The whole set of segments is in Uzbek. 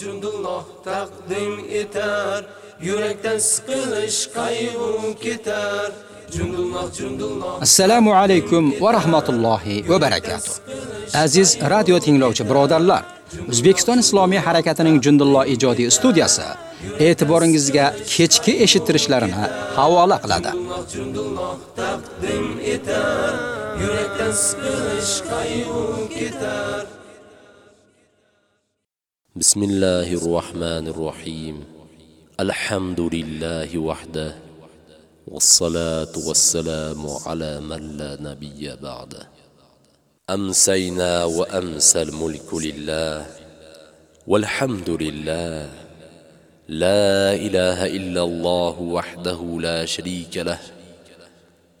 Jundulloh taqdim etar. Yurakdan siqilish qayg'u ketar. Assalomu alaykum va rahmatullohi va barakatuh. Aziz radio tinglovchi birodarlar, O'zbekiston Islomiy harakatining Jundulloh ijodiy studiyasi e'tiboringizga kechki eshittirishlarini havola qiladi. Yurakdan siqilish qayg'u ketar بسم الله الرحمن الرحيم. الحمد لله وحده والصلاة والسلام على من لا نبي بعده. أمسينا وأمسى الملك لله والحمد لله. لا إله إلا الله وحده لا شريك له.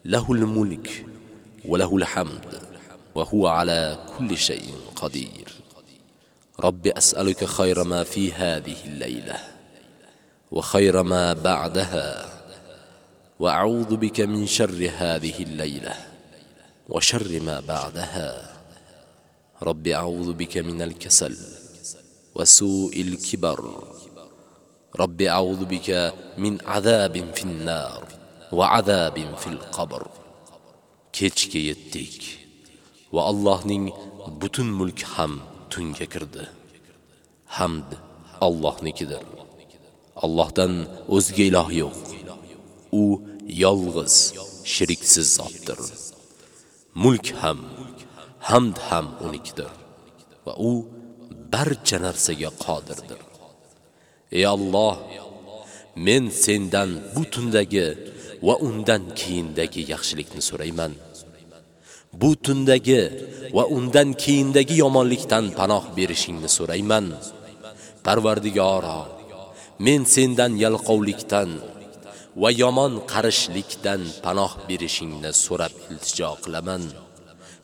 له الملك وله الحمد وهو على كل شيء قدير. رب أسألك خير ما في هذه الليلة وخير ما بعدها وأعوذ بك من شر هذه الليلة وشر ما بعدها رب أعوذ بك من الكسل وسوء الكبر رب أعوذ بك من عذاب في النار وعذاب في القبر kechga yetdik va Allohning butun mulk ham tunga kirdi. Hamd Allohnikidir. Allohdan o'zga iloh yo'q. U yolg'iz, shiriksiz zotdir. Mulk ham, hamd ham unikidir va u barcha narsaga qodirdir. Ey Alloh, men sendan bu tundagi va undan keyindagi yaxshilikni so'rayman. Bu tundagi va undan keyindagi yomonlikdan panoh berishingni so'rayman. Parvardigoro, men sendan yalqovlikdan va yomon qarishlikdan panoh berishingni so'rab iltijo qilaman.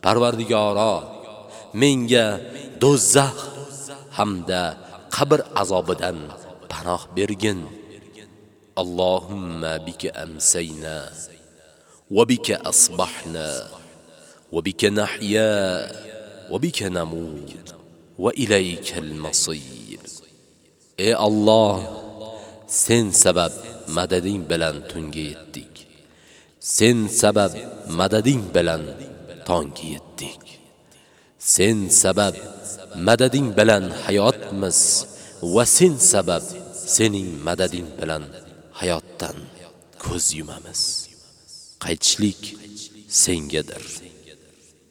Parvardigoro, menga do'zax hamda qabr azobidan panoh bergin. Allohumma bika amsayna va bika asbahna وبك نحيا وبك نموت وإليك المصير va ilaykal masir. Ey Alloh, sen sabab madading bilan tunga yetdik. Sen sabab madading bilan tongga yetdik. Sen sabab madading bilan hayotmiz va sen sabab sening madading bilan hayotdan ko'z yumamiz. Qaytishlik sengadir.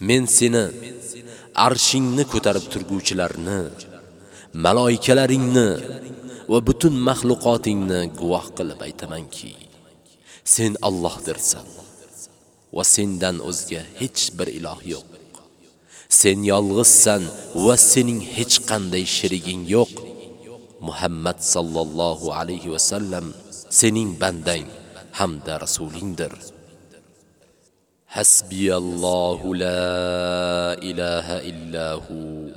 men seni arshingni ko'tarib turguvchilarni maloikalaringni va butun mahluqotingni guvoh qilib aytamanki sen Allohdirsan va sendan o'zga hech bir iloh yo'q sen yolg'izsan va sening hech qanday sheriging yo'q Muhammad sallallohu alayhi va sallam sening bandang hamda rasulingdir. Hasbiyallohu la ilaha illa hu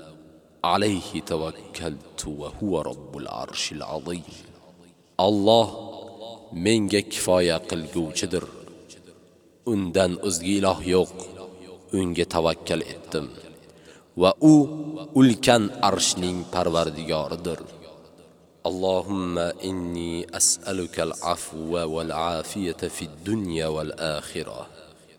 alayhi tawakkaltu va huwa robbul arshil azim. Alloh menga kifoya qilguvchidir. Undan o'zga iloh yo'q. Unga tavakkal etdim. Va u ulkan arshning parvardigoridir. اللهم إني أسألك العفو والعافية في الدنيا والآخرة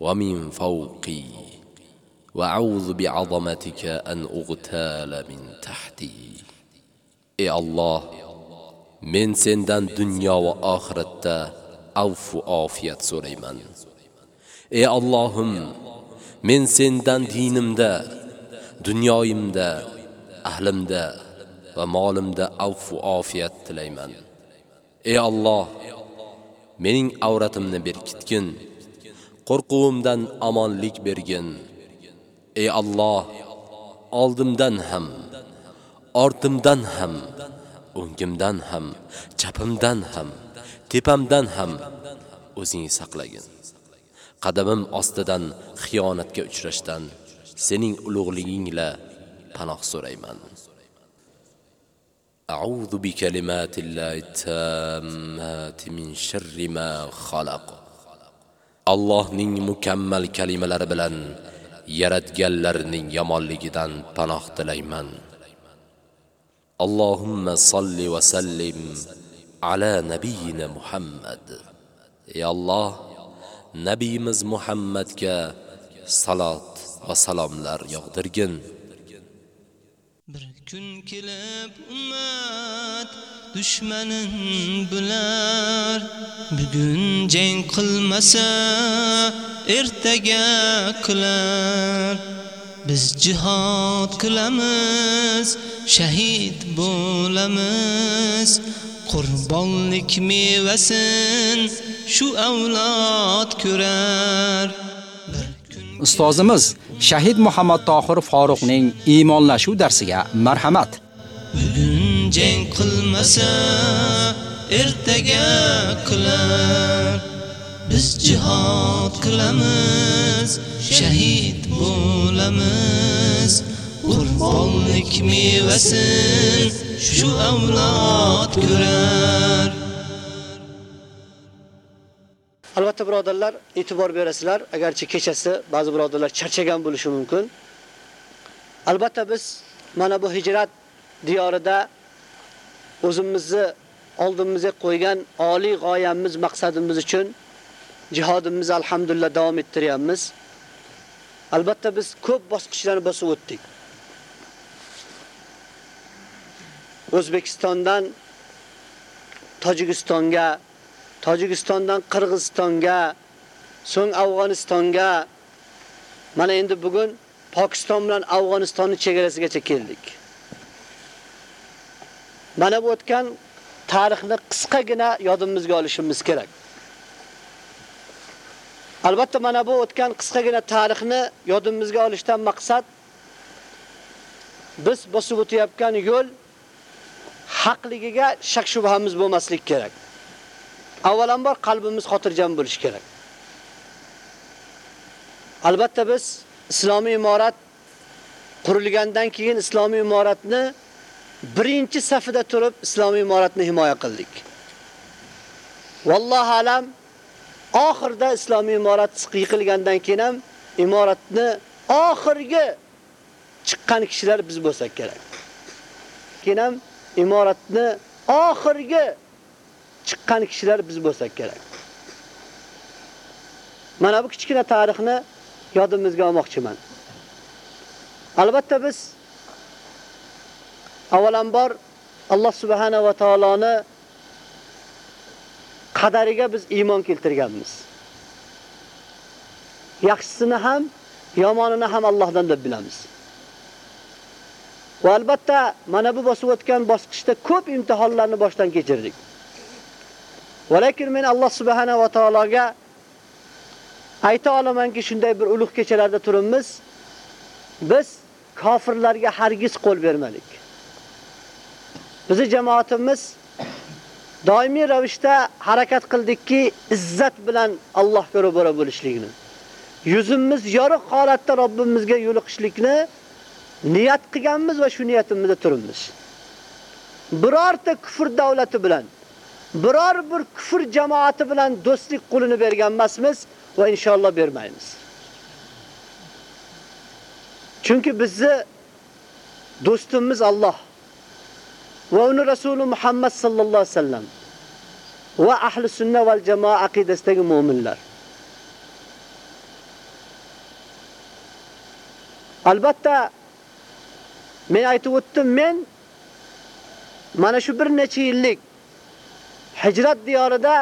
ومن فوقي وأعوذ بعظمتك أن أغتال من تحتي Ey Allah, men sendan dunyo va oxiratda afv ofiyat so'rayman ey Allohim men sendan dinimda dunyoyimda ahlimda va molimda afv ofiyat tilayman ey Alloh mening avratimni berkitgin qo'rquvimdan omonlik bergin ey Alloh oldimdan ham ortimdan ham o'ngimdan ham chapimdan ham tepamdan ham o'zing saqlagin qadamim ostidan xiyonatga uchrashdan sening ulug'liging bilan panoh so'rayman أعوذ بكلمات الله التامات من شر ما خلق Allohning mukammal kalimalari bilan yaratganlarning yomonligidan panoh tilayman. Allohumma salli va sallim ala nabiyina Muhammad. Ey Alloh, nabiyimiz Muhammadga salot va salomlar yog'dirgin. Bir kun kelib ummat dushmanin bular bugun jang qilmasa ertaga qilar. Biz jihad qilamiz shahid bo'lamiz. Qurbonlik mevasin shu avlod ko'rar. Ustozimiz Shahid Muhammad Tohir Faruqning iymonlashuv darsiga marhamat. Bugun jang qilmasa ertaga qilar. Biz jihad qilamiz shahid bo'lamiz. Urfonlik mevasin shu avlod ko'rar. Albatta birodarlar, e'tibor berasizlar, agarchi kechasi ba'zi birodarlar charchagan bo'lishi mumkin. Albatta biz mana bu hijrat diyorida o'zimizni oldimizga qo'ygan oliy g'oyamiz, maqsadimiz uchun jihodimizni alhamdulillah davom ettiryapmiz. Albatta biz ko'p bosqichlarni bosib o'tdik. O'zbekistondan Tojikistonga Tojikistondan Qirg'izistonga, so'ng Afg'onistonga, mana endi bugun Pokiston bilan Afg'onistonning chegarasigacha keldik. Mana bu o'tgan tarixni qisqagina yodimizga olishimiz kerak. Albatta mana bu o'tgan qisqagina tarixni yodimizga olishdan maqsad biz bosib o'tayotgan yo'l haqligiga shak shubhamiz bo'lmaslik kerak. Avvalambor qalbimiz xotirjam bo'lishi kerak. Albatta biz islomiy imorat qurilgandan keyin islomiy imoratni birinchi safida turib islomiy imoratni himoya qildik. Vallohu alam oxirda islomiy imorat yiqilgandan keyin ham imoratni oxirgi chiqqan kishilar biz bo'lsak kerak. Keyin ham imoratni oxirgi chiqqan kishilar biz bo'lsak kerak. Mana bu kichkina tarixni yodimizga olmoqchiman. Albatta biz avvalambor Alloh subhanahu va taoloni qadariga biz iymon keltirganmiz. Yaxshisini ham, yomonini ham Allohdan deb bilamiz. Va albatta mana bu bosib o'tgan bosqichda ko'p imtihonlarni boshdan kechirdik. Valakin men Alloh subhanahu va taologa ayta olamanki, shunday bir ulug' kechalarda turibmiz. Biz kofirlarga hargiz qo'l bermadik. Bizi jamoatimiz doimiy ravishda harakat qildikki, izzat bilan Allohga ro'bara bo'lishlikni. Yuzimiz yorug' holatda Robbimizga yo'liqishlikni niyat qilganmiz va shu niyatimizda turibmiz. Birorta kufr davlati bilan biror bir kufr jamoati bilan do'stlik qo'lini bergan emasmiz va inshaalloh bermaymiz. Chunki bizni do'stimiz Alloh va uni rasuli Muhammad sallallohu alayhi vasallam va ahli sunna val jamoa aqidasidagi mu'minlar. Albatta men aytib o'tdim, men mana shu bir necha yillik hijrat diyorida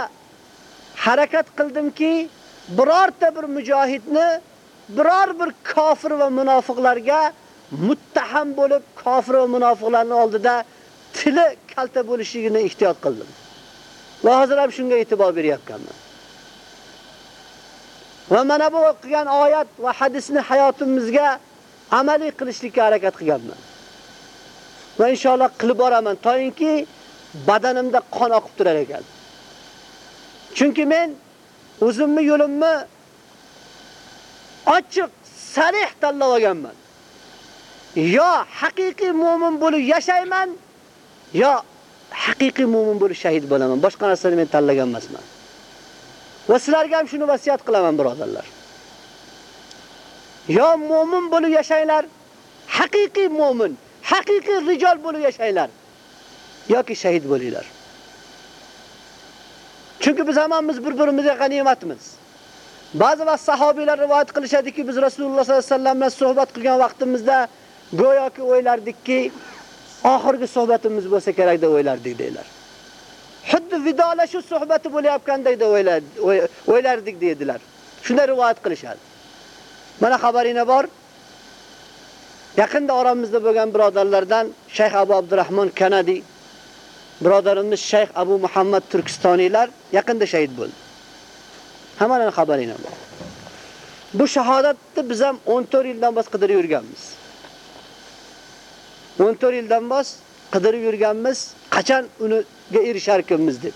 harakat qildimki, birorta bir mujohidni biror bir kofir va munofiqlarga muttaham bo'lib kofir va munofiqlarning oldida tili kalta bo'lishligini ehtiyot qildim. Va hozir ham shunga e'tibor beryapman. Va mana bu o'qigan oyat va hadisni hayotimizga amaliy qilishlikka harakat qilganman. Va inshaalloh qilib boraman toyinki badanimda qon oqib turar ekan. Chunki men o'zimni yo'limni ochiq, sarih tanlab olganman. Yo haqiqiy mu'min bo'lib yashayman, yo haqiqiy mu'min bo'lib shahid bo'laman. Boshqa narsani men tanlagan emasman. Va sizlarga ham shuni vasiyat qilaman, birodarlar. Yo mu'min bo'lib yashanglar, haqiqiy mu'min, haqiqiy rijol bo'lib yashanglar yoki shahid bo'linglar. Chunki biz hammamiz bir-birimizga g'animatmiz. Ba'zi va sahobiylar rivoyat qilishadiki, biz Rasululloh sollallohu alayhi vasallam bilan suhbat qilgan vaqtimizda go'yoki o'ylardikki, oxirgi suhbatimiz bo'lsa kerak deb o'ylardik deylar. Xuddi vidolashuv suhbati bo'layotgandek deb o'ylardik deydilar. Shunday rivoyat qilishadi. Mana xabaringiz bor. Yaqinda oramizda bo'lgan birodarlardan Shayx Abu Abdurrahmon Kanadi birodarimiz Shayx Abu Muhammad Turkistoniylar yaqinda shahid bo'ldi. Hammaning xabaringiz bor. Bu shahodatni biz ham 14 yildan bas qidirib yurganmiz. 14 yildan bos qidirib yurganmiz, qachon uniga erisharkimiz deb.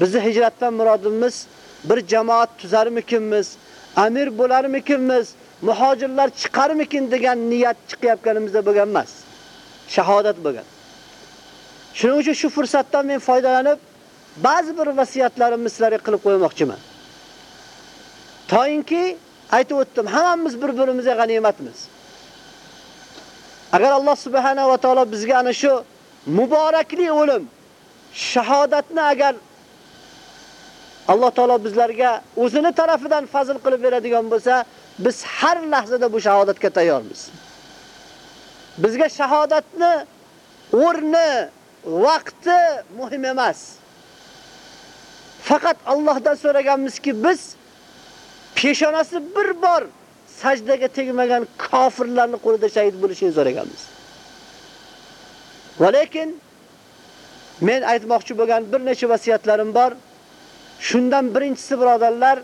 Bizni hijratdan murodimiz bir jamoat tuzarmikinmiz, amir bo'larmikinmiz, muhojirlar chiqarmikin degan niyat chiqayotganimizda bo'lgan emas. Shahodat bo'lgan. Shuning uchun shu fursatdan men foydalanib ba'zi bir vasiyatlarimni sizlarga qilib qo'ymoqchiman. Toyinki aytib o'tdim, hammamiz bir-birimizga g'animatmiz. Agar Alloh subhanahu va taolo bizga ana shu muborakli o'lim, shahodatni agar Alloh taolo bizlarga o'zini tarafidan fazl qilib beradigan bo'lsa, biz har lahzada bu shahodatga tayyormiz. Bizga shahodatni o'rni, vaqti muhim emas. Faqat Allohdan so'raganmizki, biz peshonasi bir bor sajdaga tegmagan kofirlarning qo'lida shahid bo'lishini so'raganmiz. Va lekin men aytmoqchi bo'lgan bir necha vasiyatlarim bor. Shundan birinchisi birodarlar,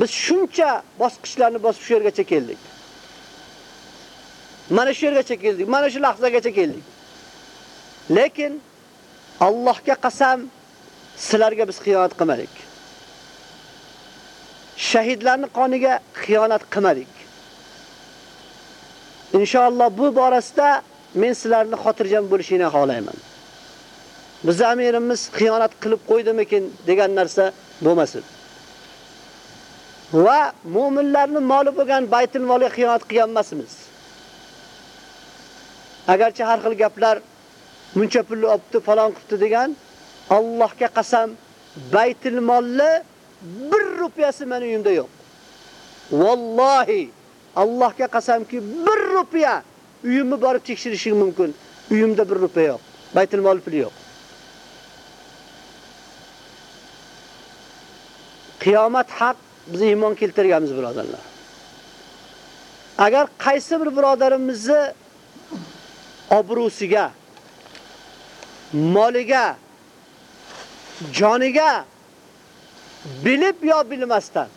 biz shuncha bosqichlarni bosib shu yergacha keldik. Mana shu yergacha keldik, mana shu lahzagacha keldik. Lekin Allohga qasam, sizlarga biz xiyonat qilmadik. Shahidlarning qoniga xiyonat qilmadik. Inshaalloh bu borasida men sizlarni xotirjam bo'lishingni xohlayman. Biz amirimiz xiyonat qilib qo'ydimikin degan narsa bo'lmasin. Va mu'minlarning moli bo'lgan baytul molga xiyonat qilganmasmiz. Agarchi har xil gaplar muncha pulni olibdi, falon qildi degan Allohga qasam, baytul molni 1 rupiyasi meni uyimda yo'q. Vallohi Allohga qasamki 1 rupiya uyimni borib tekshirishing mumkin. Uyimda 1 rupiya yo'q. Baytul mol puli yo'q. Qiyomat haq biz iymon keltirganmiz birodarlar. Agar qaysi bir birodarimizni obrusiga, moliga, joniga bilib yo bilmasdan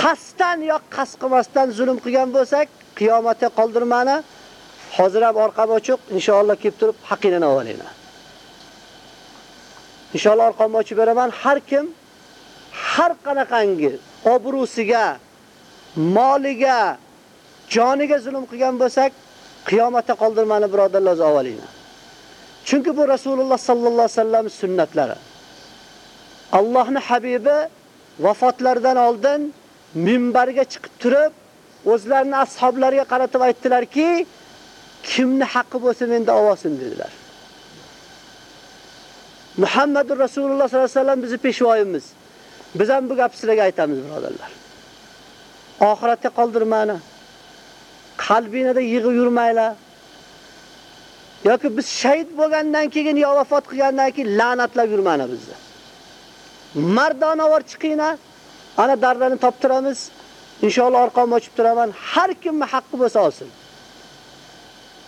qasdan yo qasd qilmasdan zulm qilgan bo'lsak, qiyomatga qoldirmani hozir ham orqam ochiq, inshaalloh kelib turib haqini olinglar. Inshaalloh orqamni ochib beraman. Har kim har qanaqangi obrusiga, moliga, joniga zulm qilgan bo'lsak, qiyomatda qoldirmani birodarlar olinglar. Chunki bu Rasululloh sallallohu alayhi vasallam sunnatlari. Allohning habibi vafotlaridan oldin minbarga chiqib turib, o'zlarini ashablariga qaratib aytdilarki, kimni haqqi bo'lsa menda ovosin dedilar. Muhammadur Rasululloh sollallohu alayhi vasallam bizning peshvoyimiz. Biz ham bu gapni sizlarga aytamiz, birodarlar. Oxiratga qoldirmani. Qalbingizda yig'i yurmanglar. yoki biz shahid bo'lgandan keyin yo vafot qilgandan keyin la'natlab yurmani bizni. Mardonavor chiqinglar. Ana darlarni toptiramiz. Inshaalloh orqamni ochib turaman. Har kimni haqqi bo'lsa olsin.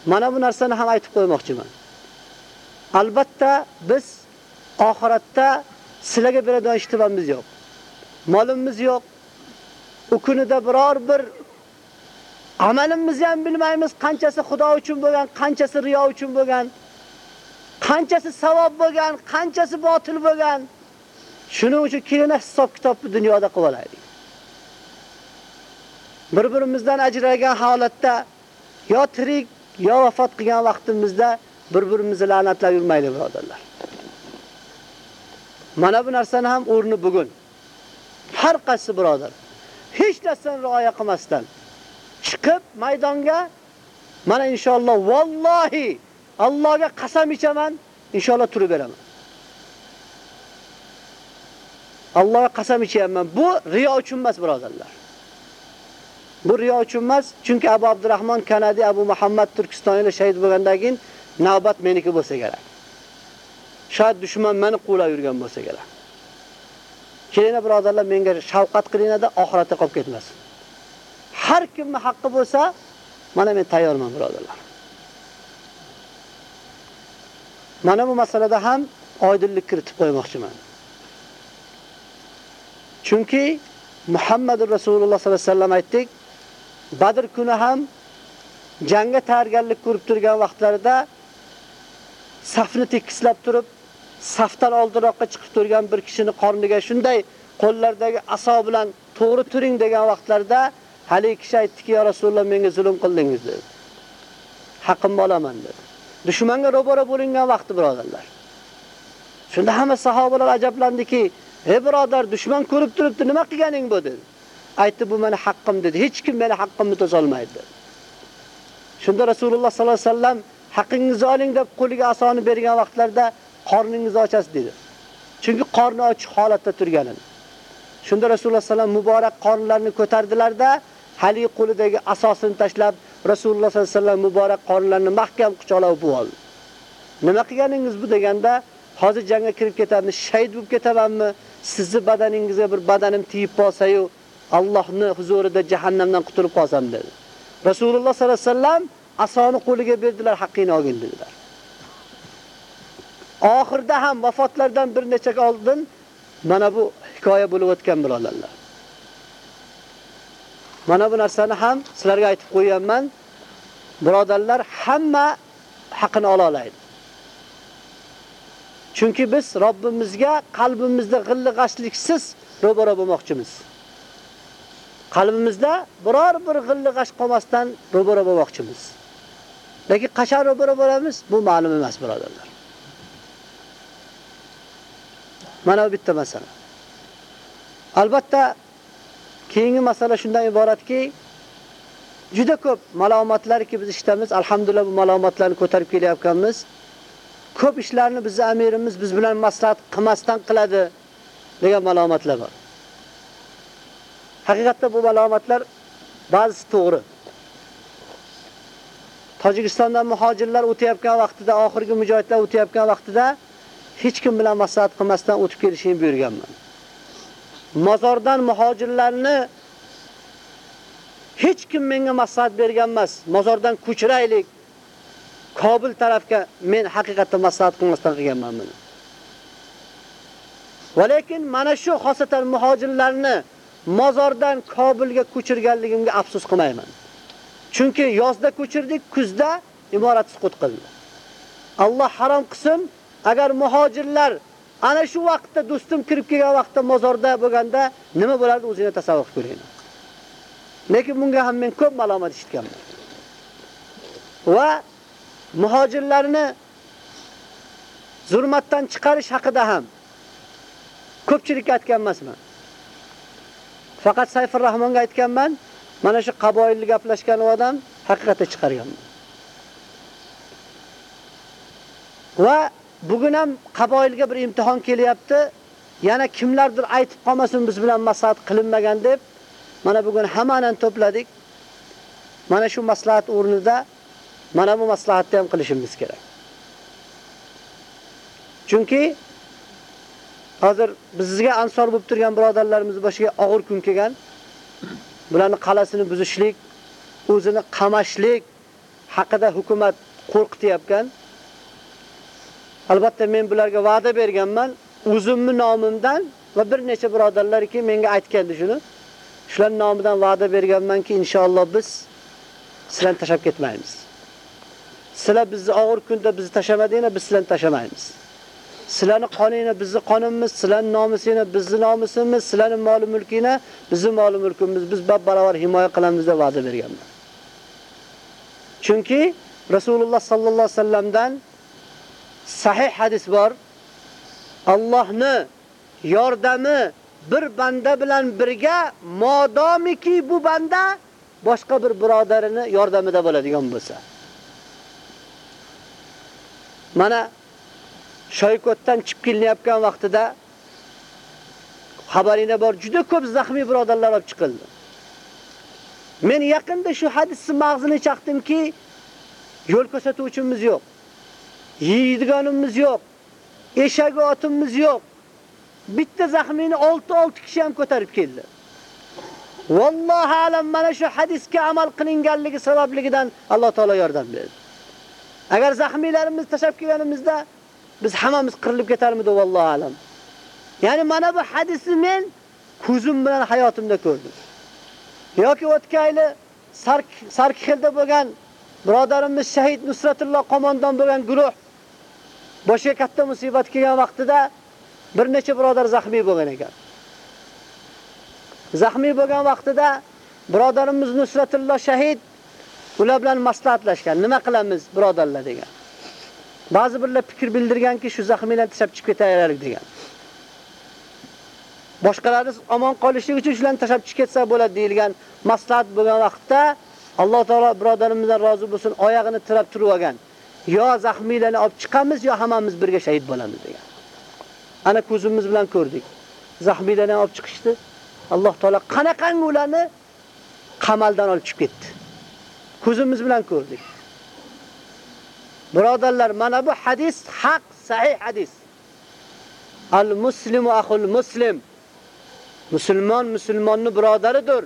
Mana bu narsani ham aytib qo'ymoqchiman. Albatta biz oxiratda sizlarga beradigan ishtibamiz yo'q. Molimiz yo'q. U kunida biror bir amalimizni ham bilmaymiz, qanchasi Xudo uchun bo'lgan, qanchasi riyo uchun bo'lgan, qanchasi savob bo'lgan, qanchasi botil bo'lgan. Shuning uchun kelina hisob kitobni dunyoda qilib olaylik. Bir-birimizdan ajralgan holatda yo tirik, yo vafot qilgan vaqtimizda bir-birimizni la'natlab yurmaylik, birodarlar. Mana bu narsani ham o'rni bugun. Har qaysi birodar hech narsani rioya qilmasdan chiqib maydonga mana inshaalloh vallohi Allohga qasam ichaman, inshaalloh turib beraman. Alloh qasam ichyapman. Bu riyo uchun emas, birodarlar. Bu riyo uchun emas, chunki Abu Abdurrahmon Kanadi Abu Muhammad Turkistoniyda shahid bo'lgandan keyin navbat meniki bo'lsa kerak. Shayad dushman meni quvlab yurgan bo'lsa kerak. Kelina birodarlar menga shafqat qilinglar-da, oxiratda qolib ketmasin. Har kimni haqqi bo'lsa, mana men tayyorman birodarlar. Mana bu masalada ham oydinlik kiritib qo'ymoqchiman. Chunki Muhammad Rasululloh sollallohu alayhi vasallam aytdik, Badr kuni ham jangga tayyorgarlik ko'rib turgan vaqtlarida safni tekislab turib, safdan oldinroqqa chiqib turgan bir kishini qorniga shunday qo'llaridagi aso bilan to'g'ri turing degan vaqtlarda hali kishi aytdiki, "Ya Rasululloh, menga zulm qildingiz" dedi. Haqqimni olaman dedi. Dushmanga ro'bara bo'lingan vaqti birodarlar. Shunda hamma sahobalar ajablandiki, "Ey birodar, dushman ko'rib turibdi, nima qilganing bu?" dedi. Aytdi, "Bu meni haqqim" dedi. Hech kim meni haqqimni to'solmaydi. Shunda Rasululloh sallallohu alayhi vasallam haqqingizni oling deb qo'liga asoni bergan vaqtlarda qorningizni ochasiz dedi. Chunki qorni ochiq holatda turganini. Shunda Rasululloh sallam muborak qornlarini ko'tardilarda, hali qo'lidagi asosini tashlab Rasululloh sallallohu alayhi vasallam muborak qornlarini mahkam quchoqlab bu oldi. Nima qilganingiz bu deganda, hozir jangga kirib ketaman, shahid bo'lib ketamanmi? Sizni badaningizga bir badanim tiyib qolsa-yu, Allohning huzurida jahannamdan qutulib qolsam dedi. Rasululloh sallallohu alayhi vasallam asoni qo'liga berdilar, haqqini olgin dedilar. Oxirda ham vafotlardan bir necha oldin mana bu hikoya bo'lib o'tgan birodarlar. Mana bu narsani ham sizlarga aytib qo'yaman. Birodarlar, hamma haqini ola oladi. Chunki biz Robbimizga qalbimizda g'illi ro'baro ro'bara bo'lmoqchimiz. Qalbimizda biror bir g'illig'ash qolmasdan ro'baro bo'lmoqchimiz. Lekin qachon ro'baro bo'lamiz? Bu ma'lum emas, birodarlar. Mana bu bitta masala. Albatta keyingi masala shundan iboratki, juda ko'p malomatlarki biz ishdamiz. Alhamdulillah bu malomatlarni ko'tarib kelyapkanmiz. Ko'p ishlarni bizning amirimiz biz bilan maslahat qilmasdan qiladi degan malomatlar bor. Haqiqatda bu malomatlar ba'zisi to'g'ri. Tojikistondan muhojirlar o'tayotgan vaqtida, oxirgi mujohidlar o'tayotgan vaqtida hech kim bilan maslahat qilmasdan o'tib kelishini buyurganman. Mozordan muhojirlarni hech kim menga maslahat bergan emas. Mozordan ko'chiraylik. Kobul tarafga men haqiqatda maslahat qilmasdan qilganman buni. Va lekin mana shu xosatan muhojirlarni mozordan Kobulga ko'chirganligimga afsus qilmayman. Chunki yozda ko'chirdik, kuzda imorat suqut qildi. Alloh harom qilsin, agar muhojirlar ana shu vaqtda do'stim kirib kelgan vaqtda mozorda bo'lganda nima bo'lardi o'zingiz tasavvur qilib ko'ring. Lekin bunga ham men ko'p ma'lumot eshitganman. Va muhojirlarni zulmatdan chiqarish haqida ham ko'pchilik aytgan emasman. Faqat Sayfur Rahmonga aytganman, mana shu qaboilni gaplashgan odam haqiqatda chiqarganman. Va bugun ham qaboilga bir imtihon kelyapti. Yana kimlardir aytib qolmasin biz bilan maslahat qilinmagan deb mana bugun hammani to'pladik. Mana shu maslahat o'rnida Mana bu maslahatni ham qilishimiz kerak. Chunki hozir bizga ansor bo'lib turgan birodarlarimiz boshiga og'ir kun kelgan. Bularni qalasini buzishlik, o'zini qamashlik haqida hukumat qo'rqityapgan. Albatta men bularga va'da berganman, o'zimni nomimdan va bir necha birodarlarki menga aytgandi shuni. Shular nomidan va'da berganmanki, inshaalloh biz sizlarni tashab ketmaymiz. Sizlar bizni og'ir kunda bizni tashamadinglar, biz sizlarni tashamaymiz. Sizlarni qoninglar bizni qonimiz, sizlarning nomusinglar bizni nomusimiz, sizlarning mol mulkinglar bizni mol mulkimiz. Biz bab barobar himoya qilamiz deb va'da berganlar. Chunki Rasululloh sallallohu alayhi vasallamdan sahih hadis bor. Allohni yordami bir banda bilan birga modomiki bu banda boshqa bir birodarini yordamida bo'ladigan bo'lsa. Mana Shoykotdan chiqib kelinayotgan vaqtida xabaringda bor, juda ko'p zaxmiy birodarlar olib chiqildi. Men yaqinda shu hadisni mag'zini chaqdimki, yo'l ko'rsatuvchimiz yo'q. Yeydiganimiz yo'q. Eshak otimiz yo'q. Bitta zaxmini 6-6 kishi ham ko'tarib keldi. Vallohu alam mana shu hadisga amal qilinganligi sababligidan Alloh taolo yordam berdi. Agar zaxmiylarimiz tashab kelganimizda biz hammamiz qirilib ketarmidi vallohu alam. Ya'ni mana bu hadisni men ko'zim bilan hayotimda ko'rdim. yoki o'tkayli Sark Sarkixilda bo'lgan birodarimiz shahid Nusratulloh qo'mondon bo'lgan guruh boshiga katta musibat kelgan vaqtida bir necha birodar zaxmiy bo'lgan ekan. Zaxmiy bo'lgan vaqtida birodarimiz Nusratulloh shahid ular bilan maslahatlashgan. Nima qilamiz birodarlar degan. Ba'zi birlar fikr bildirganki, shu zaxmiylarni tashab chiqib ketaylik degan. Boshqalari omon qolishlik uchun shularni tashab chiqib ketsa bo'ladi deilgan maslahat bo'lgan vaqtda Alloh taolo birodarimizdan rozi bo'lsin, oyog'ini tirab turib olgan. Yo zaxmiylarni olib chiqamiz, yo hammamiz birga shahid bo'lamiz degan. Ana ko'zimiz bilan ko'rdik. Zaxmiylarni olib chiqishdi. Alloh taolo qanaqangi ularni qamaldan olib chiqib ketdi. Ko'zimiz bilan ko'rdik. Birodarlar, mana bu hadis haq, sahih hadis. Al-muslimu akhul muslim. Musulmon musulmonning birodaridir.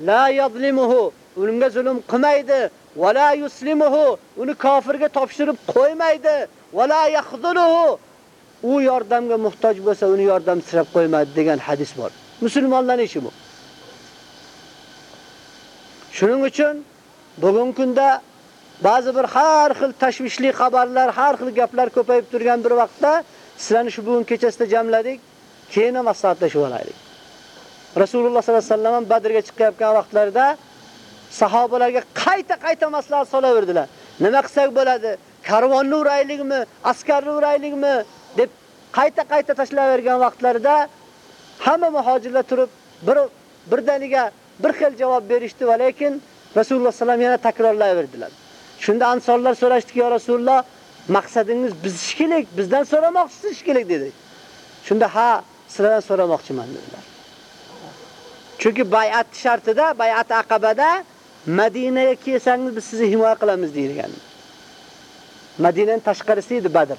La yazlimuhu, unga zulm qilmaydi. Va la yuslimuhu, uni kofirga topshirib qo'ymaydi. Va la yaxduluhu, u yordamga muhtoj bo'lsa, uni yordam sirab qo'ymaydi degan hadis bor. Musulmonlarning ishi bu. Shuning uchun bugungi kunda ba'zi bir har xil tashvishli xabarlar, har xil gaplar ko'payib turgan bir vaqtda sizlarni shu bugun kechasida jamladik, keyin maslahatlashib olaylik. Rasululloh sollallohu alayhi vasallam Badrga chiqayotgan vaqtlarida sahobalarga qayta-qayta maslahat solaverdilar. Nima qilsak bo'ladi? Karvonni uraylikmi, askarni uraylikmi deb qayta-qayta tashlavergan vaqtlarida hamma muhojirlar turib bir birdaniga bir xil javob berishdi va lekin Rasululloh sallam yana takrorlayverdilar. Shunda ansorlar so'rashdiki, "Ya Rasululloh, maqsadingiz biz kerak, bizdan so'ramoqchisiz kerak" dedi. Shunda ha, sizlardan so'ramoqchiman dedilar. Chunki bay'at shartida, bay'at aqabada Madinaga kelsangiz biz sizni himoya qilamiz deyilgan. Madinaning tashqarisi edi Badr.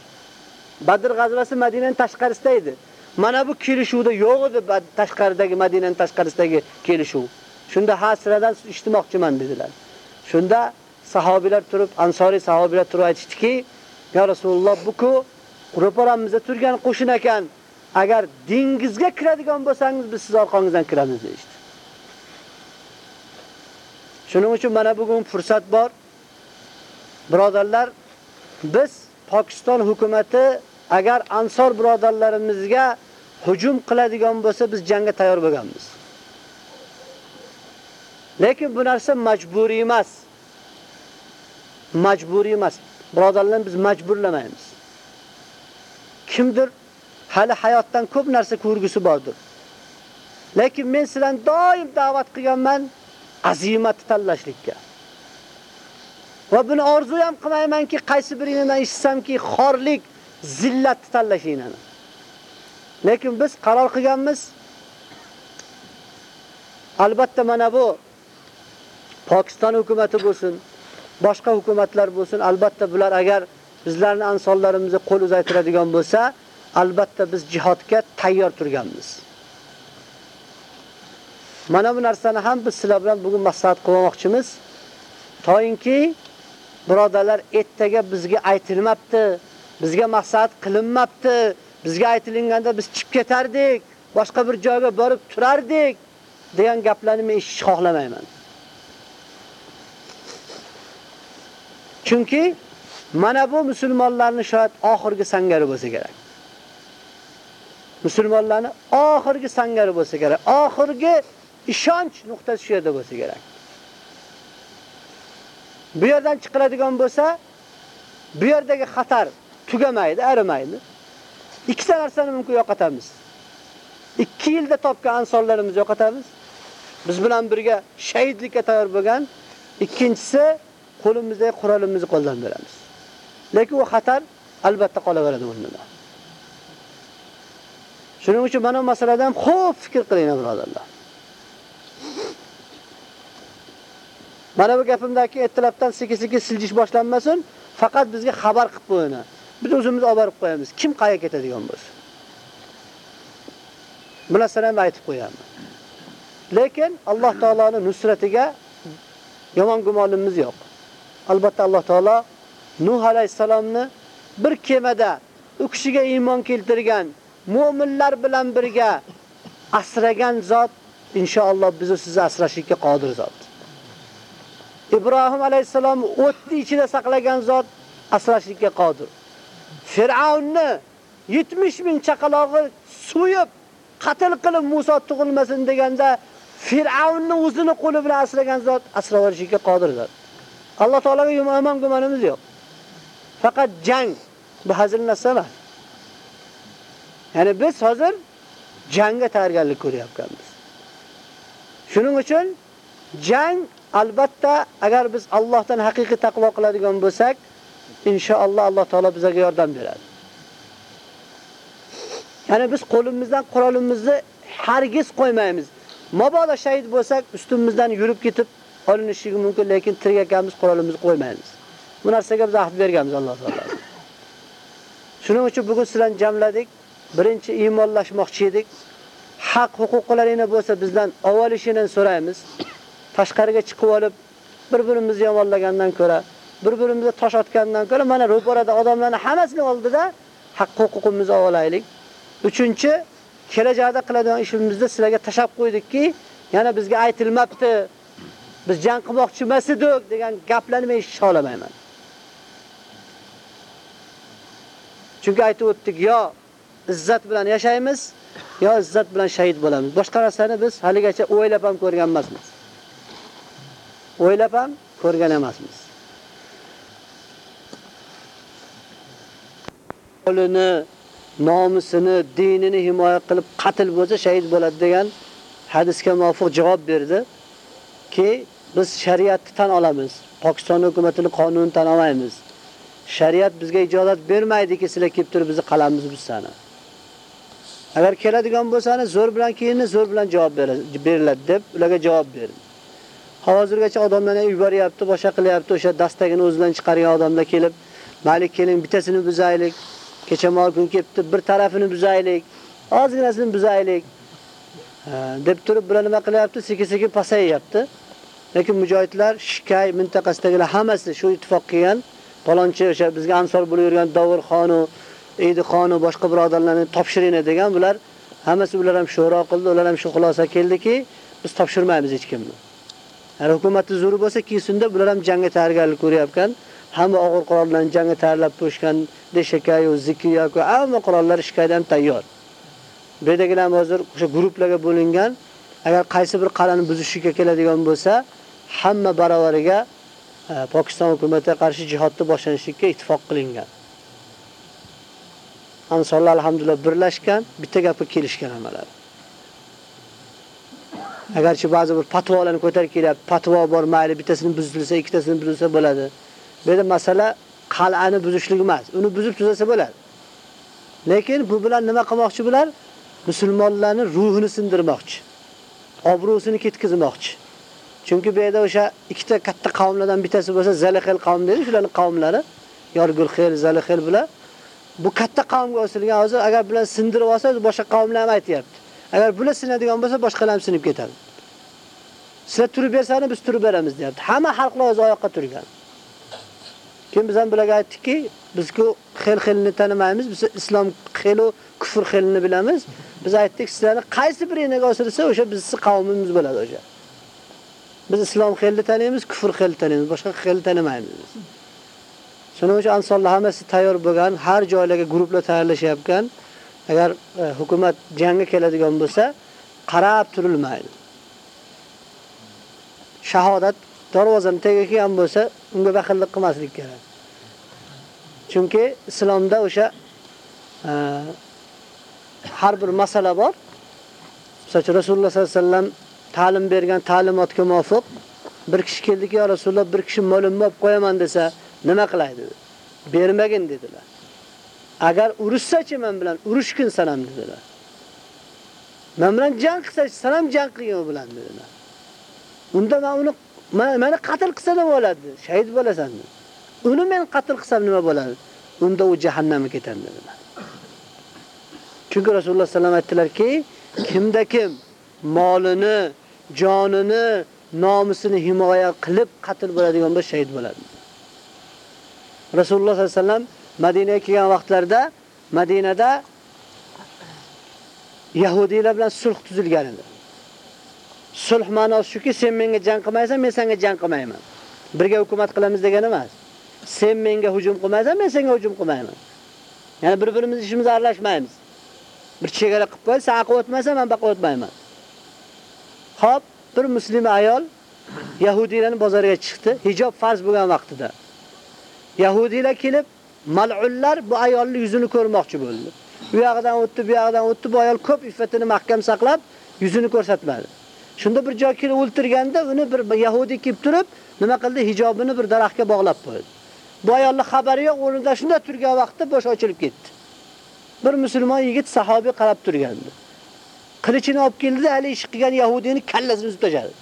Badr g'azvasi Madinaning tashqarisida edi. Mana bu kelishuvda yo'q edi tashqaridagi Madinaning tashqarisidagi kelishuv. Shunda ha sizlardan eshitmoqchiman dedilar. Shunda sahobiyalar turib, ansoriy sahobiyalar turib aytishdiki, "Ya Rasululloh, bu-ku ro'paramizda turgan qo'shin ekan. Agar dengizga kiradigan bo'lsangiz, biz siz orqangizdan kiramiz" deydi. Shuning uchun mana bugun fursat bor. Birodarlar, biz Pokiston hukumatı agar ansor birodarlarimizga hujum qiladigan bo'lsa, biz jangga tayyor bo'lganmiz. Lekin bu narsa majburiy emas. Majburiy emas. Birodarlar, biz majburlamaymiz. Kimdir hali hayotdan ko'p narsa ko'rgusi bordir. Lekin men sizlarni doim da'vat qilganman azimatni tanlashlikka. Va buni orzu ham qilmaymanki, qaysi biringizdan eshitsamki, xorlik, zillatni tanlashinglarni. Lekin biz qaror qilganmiz. Albatta mana bu Pokiston hukumatı bo'lsin, boshqa hukumatlar bo'lsin, albatta bular agar bizlarning ansonlarimizni qo'l uzaytiradigan bo'lsa, albatta biz jihodga tayyor turganmiz. Mana bu narsani ham biz sizlar bilan bugun maslahat qilmoqchimiz. Toyinki birodarlar ertaga bizga aytilmabdi, bizga maslahat qilinmabdi, bizga aytilganda biz chiqib ketardik, boshqa bir joyga borib turardik degan gaplarni men eshitishni xohlamayman. Chunki mana bu musulmonlarni shoyat oxirgi sangari bo'lsa kerak. Musulmonlarni oxirgi sangari bo'lsa kerak. Oxirgi ishonch nuqtasi shu yerda bo'lsa kerak. Bu yerdan chiqiladigan bo'lsa, bu yerdagi xatar tugamaydi, arimaydi. Ikkita narsani mumkin yo'qotamiz. 2 yilda topgan ansonlarimizni yo'qotamiz. Biz bilan birga shahidlikka tayyor bo'lgan. Ikkinchisi qo'limizdagi qurolimizni qo'ldan beramiz. Lekin u xatar albatta qolaveradi o'rnida. Shuning uchun mana bu masalada ham xo'p fikr qilinglar birodarlar. Mana bu gapimdagi ertalabdan sekin-sekin siljish boshlanmasin, faqat bizga xabar qilib qo'yinglar. Biz o'zimiz olib borib qo'yamiz. Kim qayerga ketadigan bo'lsa. Bu narsani ham aytib qo'yaman. Lekin Alloh taoloning nusratiga yomon gumonimiz yo'q. Albatta Alloh taolo Nuh alayhisalomni bir kemada u kishiga iymon keltirgan mu'minlar bilan birga asragan zot inshaalloh bizni sizni asrashlikka qodir zot. Ibrohim alayhisalom o'tni ichida saqlagan zot asrashlikka qodir. Fir'avnni 70 ming chaqalog'i suyib, qatl qilib Musa tug'ilmasin deganda Fir'avnni o'zini qo'li bilan asragan zot asrab qodir zot. Alloh taolaga yumamam gumonimiz yo'q. Faqat jang bu hazil narsa emas. Ya'ni biz hozir jangga tayyorgarlik ko'ryapmiz. Shuning uchun jang albatta agar biz Allohdan haqiqiy taqvo qiladigan bo'lsak, inshaalloh Alloh taolo bizga yordam beradi. Ya'ni biz qo'limizdan qurolimizni hargiz qo'ymaymiz. Mabodo shahid bo'lsak, ustimizdan yurib ketib olinishligi mumkin, lekin tirgakamiz qurolimizni qo'ymaymiz. Bu narsaga biz ahd berganmiz Alloh taolo. Shuning uchun bugun sizlarni jamladik. Birinchi iymonlashmoqchi edik. Haq huquqlaringiz bo'lsa bizdan avvalishini so'raymiz. Tashqariga chiqib olib bir-birimizni yomonlagandan ko'ra, bir-birimizga tosh otgandan ko'ra mana ro'parada odamlarni hammasini oldida haq huquqimizni olaylik. Uchinchi, kelajakda qiladigan ishimizda sizlarga tashab qo'ydikki, yana bizga aytilmabdi. Biz jang qilmoqchi emas edik degan gaplarni men eshita olmayman. Chunki aytib o'tdik, yo izzat bilan yashaymiz, yo izzat bilan shahid bo'lamiz. Boshqa narsani biz haligacha o'ylab ham ko'rgan emasmiz. O'ylab ham ko'rgan emasmiz. Qo'lini, nomusini, dinini himoya qilib qatl bo'lsa shahid bo'ladi degan hadisga muvofiq javob berdi ki biz shariatni tan olamiz. Pokiston hukumatining qonunini tan olmaymiz. Shariat bizga ijozat bermaydiki, sizlar kelib turib bizni qalamiz bizsani. Agar keladigan bo'lsangiz, zo'r bilan keyinni zo'r bilan javob beriladi deb ularga javob berdi. Hozirgacha odamlarni yuboryapti, boshqa qilyapti, o'sha dastagini o'zidan chiqargan odamlar kelib, "Mayli, keling, bittasini buzaylik." Kecha mol kun kelibdi, bir tarafini buzaylik, ozginasini buzaylik. deb turib bular nima qilyapti? Sekin-sekin pasayyapti. Lekin mujohidlar Shikay mintaqasidagilar hammasi shu ittifoq qilgan. Palonchi o'sha bizga ansor bo'lib yurgan Davr xonu, Eydi xonu boshqa birodarlarni topshiringlar degan bular hammasi ular ham shuro qildi, ular ham shu xulosa keldiki, biz topshirmaymiz hech kimni. Agar hukumatni zo'ri bo'lsa, kiysinda bular ham jangga tayyorgarlik ko'ryapkan. Hamma og'ir qurollarni jangga tayyorlab qo'yishgan, deshakayu, zikiyaku, hamma qurollar shikaydan tayyor. Bu yerdagilar hozir o'sha guruhlarga bo'lingan. Agar qaysi bir qal'ani buzishga keladigan bo'lsa, hamma baravariga e, Pokiston hukumatiga qarshi jihodni boshlanishga ittifoq qilingan. Ansorlar alhamdulillah birlashgan, bitta gapga kelishgan hammalari. Agarchi ba'zi bir fatvolarni ko'tarib kelyapti, fatvo bor, mayli bittasini buzilsa, ikkitasini buzilsa bo'ladi. Bu yerda masala qal'ani buzishlik emas, uni buzib tuzasa bo'ladi. Lekin bu bilan nima qilmoqchi bular? Musulmonlarning ruhini sindirmoqchi. Obro'sini ketkizmoqchi. Chunki bu yerda o'sha ikkita katta qavmlardan bittasi bo'lsa Zalixil qavmi deydi, shularning qavmlari, Yorgulxil, Zalixil bilan bu katta qavmga o'silgan hozir agar bular sindirib olsa, boshqa qavmlar ham aytayapti. Agar bular sinadigan bo'lsa, boshqalar ham sinib ketadi. Sizlar turib bersangiz, biz turib beramiz deyapti. Hamma xalqlar o'z oyoqqa turgan. Kim biz ham bularga aytdikki, bizku xil-xilni tanimaymiz, biz islom xilu kufr xilini bilamiz. Biz aytdik, sizlarni qaysi biriga osilsa, o'sha bizning qavmimiz bo'ladi o'sha. Biz islom xelni taniymiz, kufr xelni taniymiz, boshqa xelni tanimaymiz. Shuning uchun ansonlar hammasi tayyor bo'lgan, har joylarga guruhlar tayyorlashyapgan. Agar e, hukumat jangga keladigan bo'lsa, qarab turilmaydi. Shahodat darvozani tagiga kelgan bo'lsa, unga baxillik qilmaslik kerak. Chunki islomda o'sha e, har bir masala bor. Masalan, Rasululloh sollallohu alayhi vasallam ta'lim bergan ta'limotga muvofiq bir kishi keldiki, "Ya Rasululloh, bir kishi molimni olib qo'yaman" desa, nima qilay dedi. Bermagin dedilar. Agar urushsachi men bilan urushgin sanam dedilar. Men bilan jang qilsachi sanam jang qilgan bilan dedilar. Unda men uni meni qatl qilsa nima bo'ladi? Shahid bo'lasan. Uni men qatl qilsam nima bo'ladi? Unda u jahannamga ketadi dedilar. Chunki Rasululloh sallam aytdilarki, kimda kim molini, jonini, nomusini himoya qilib qatl bo'ladigan bo'lsa shahid bo'ladi. Rasululloh sollallohu alayhi vasallam Madinaga kelgan vaqtlarda Madinada Yahudiylar bilan sulh tuzilgan edi. Sulh ma'nosi shuki, sen menga jang qilmaysan, men senga jang qilmayman. Birga hukumat qilamiz degani emas. Sen menga hujum qilmaysan, men senga hujum qilmayman. Ya'ni bir-birimiz ishimizga aralashmaymiz. Bir chegara qilib qo'y, sen aqib o'tmaysan, men baqib o'tmayman. Hop, bir musulmon ayol Yahudiylarning bozoriga chiqdi, hijob farz bo'lgan vaqtida. Yahudiylar kelib, mal'ullar bu ayolning yuzini ko'rmoqchi bo'ldi. Bu yoqdan o'tdi, bu yoqdan o'tdi, bu ayol ko'p iffatini mahkam saqlab, yuzini ko'rsatmadi. Shunda bir joy kelib o'ltirganda uni bir yahudi kelib turib, nima qildi? Hijobini bir daraxtga bog'lab qo'ydi. Bu ayolning xabari yo'q, o'rnida shunda turgan vaqtda bosh ochilib ketdi. Bir musulmon yigit sahobiy qarab turgandi. Qilichini olib keldi, hali ish qilgan yahudiyni kallasini uzib tashladi.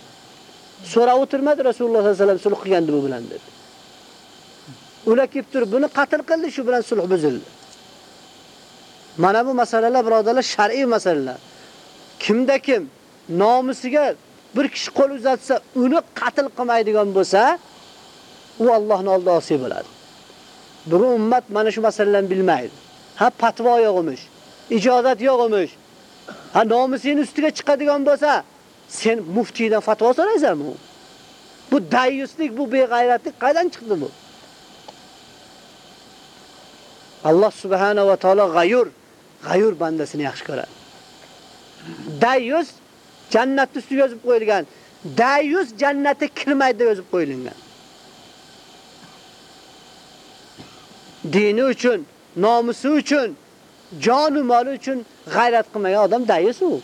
So'rab o'tirmadi Rasululloh sollallohu alayhi vasallam sulh qilgandi bu bilan dedi. Ular kelib turib buni qatl qildi, shu bilan sulh buzildi. Mana bu masalalar birodalar shar'iy masalalar. Kimda kim nomusiga bir kishi qo'l uzatsa, uni qatl qilmaydigan bo'lsa, u Allohning oldida osiy bo'ladi. Bugun ummat mana shu masalalarni bilmaydi. Ha patvo yo'q emish, ijozat yo'q emish. Ha nomusining ustiga chiqadigan bo'lsa, sen muftiydan fatvo so'raysanmi? Bu dayyuslik, bu beg'ayratlik qaydan chiqdi bu? Alloh subhanahu va taolo g'ayur, g'ayur bandasini yaxshi ko'radi. Dayyus jannatni ustiga yozib qo'yilgan. Dayyus jannatga kirmaydi deb yozib qo'yilgan. Dini uchun, nomusi uchun, jonu moli uchun g'ayrat qilmagan odam dayis u.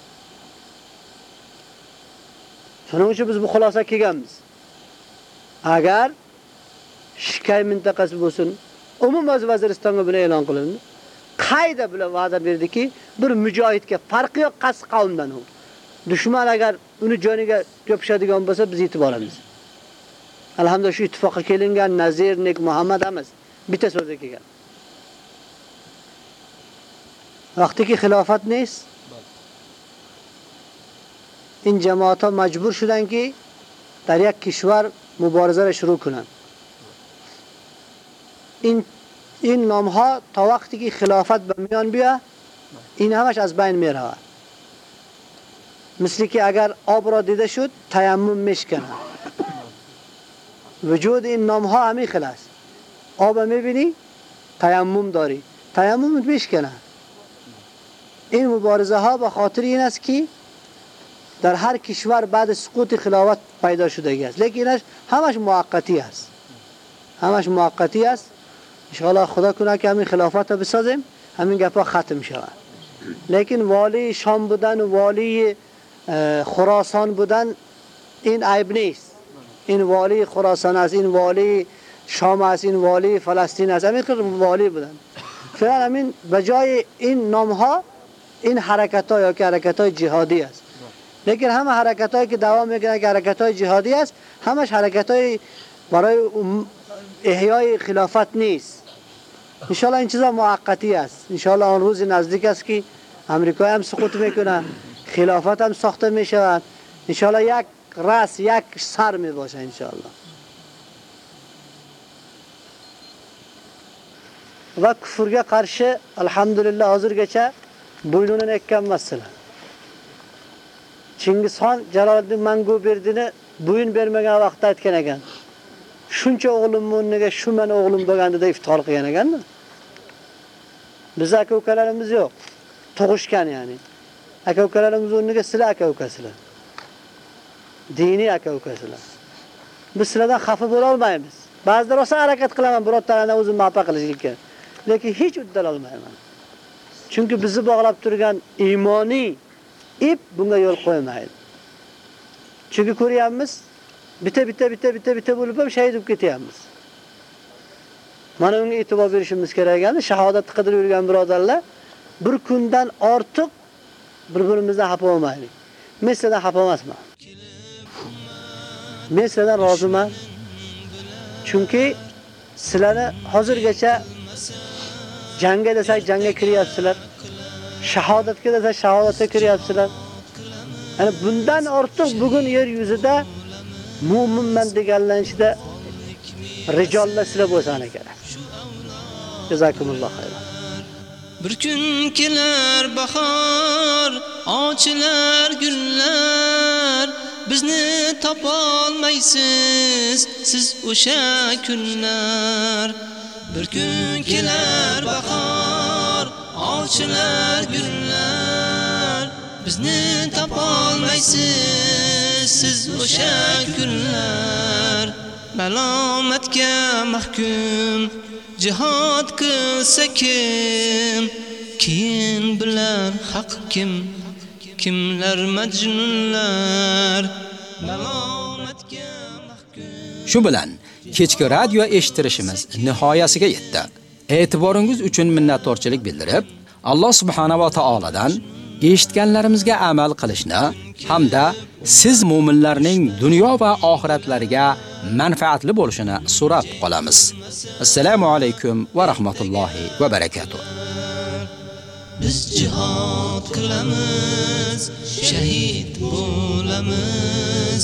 Shuning uchun biz bu xulosa kelganmiz. Agar Shikay mintaqasi bo'lsin, umum o'z Vaziristonga buni e'lon qilindi. Qayda bular va'da berdiki, bir mujohidga farqi yo'q qas qavmdan u. Dushman agar uni joniga yopishadigan bo'lsa, biz yetib olamiz. Alhamdulillah shu ittifoqqa kelingan Nazirnik Muhammad emas, bitta so'zga kelgan. Vaqtiki xilofat neys? این جماعت ها مجبور شدن که در یک کشور مبارزه را شروع کنند. این این نام ها تا وقتی که خلافت به میان بیا این همش از بین می رود. مثل که اگر آب را دیده شد تیمم میشکنه. وجود این نام ها همین خلاص. آب می‌بینی تیمم داری. تیمم میشکنه. این مبارزه ها به خاطر این است که در هر کشور بعد سقوط خلافت پیدا شده است. لیکن همش موقتی است. همش موقتی است. ان خدا کنه که همین خلافت رو بسازیم همین گپا ختم شود. لیکن والی شام بودن و والی خراسان بودن این عیب نیست. این والی خراسان است این والی شام است این والی فلسطین است. همین والی بودن. فعلا همین بجای این نام ها این حرکت ها یا که حرکت های جهادی است. lekin hamma harakatایی که davom می‌کنه که harakatای jihadi است همش harakatای برای احیای خلافت نیست. انشالله این چیزا موقتی است. انشالله آن روز نزدیک است که امریکا هم سقوط می‌کنه خلافت هم ساخته می‌شود. انشالله یک راس یک سر می باشه انشالله و kufrga qarshi alhamdulillah hozirgacha bo'ynini ekkanmassizlar. Chingizxon Jaloliddin Manguberdini bo'yin bermagan vaqtda aytgan ekan. Shuncha o'g'lim o'rniga shu meni o'g'lim bo'lgandida iftor qilgan ekanda. Biz aka ukalarimiz yo'q. Tug'ishgan ya'ni. Aka ukalarimiz o'rniga sizlar aka ukasizlar. Diniy aka ukasizlar. Biz sizlardan xafa bo'la olmaymiz. Ba'zida rosa harakat qilaman birortalardan o'zim ma'pa qilishga. Lekin hech uddal olmayman. Chunki bizni bog'lab turgan iymoniy ip bunga yo'l qo'ymaydi. Chunki ko'ryapmiz, bitta bitta bitta bitta bitta bo'lib ham shahid bo'lib ketyapmiz. Mana bunga e'tibor berishimiz kerak ekan. Shahodat qidirib yurgan birodarlar bir kundan ortiq bir-birimizdan xafa bo'lmaylik. Men sizdan xafa emasman. Men sizdan roziman. Chunki sizlarni hozirgacha jangga desak jangga kiryapsizlar. Shahodatga desak shahodatga kiryapsizlar. Ya'ni bundan ortiq bugun yer yuzida mu'minman deganlanishda ichida rijollar sizlar bo'lsani kerak. Jazakumulloh xayr. Bir kun kelar bahor, ochilar gullar, bizni topolmaysiz siz o'sha kunlar. Bir kun kelar bahor, ochilar gullar, bizni topolmaysiz siz o'sha kunlar. Malomatga mahkum jihad qilsa kim? Keyin bilar haq kim? Kimlar majnunlar? Malomatga mahkum. Shu bilan kechki radio eshittirishimiz nihoyasiga yetdi. E'tiboringiz uchun minnatdorchilik bildirib, Alloh subhanahu va taoladan eshitganlarimizga amal qilishni hamda siz mu'minlarning dunyo va oxiratlariga manfaatli bo'lishini so'rab qolamiz. Assalomu alaykum va rahmatullohi va barakatuh. biz jihad qilamiz shahid bo'lamiz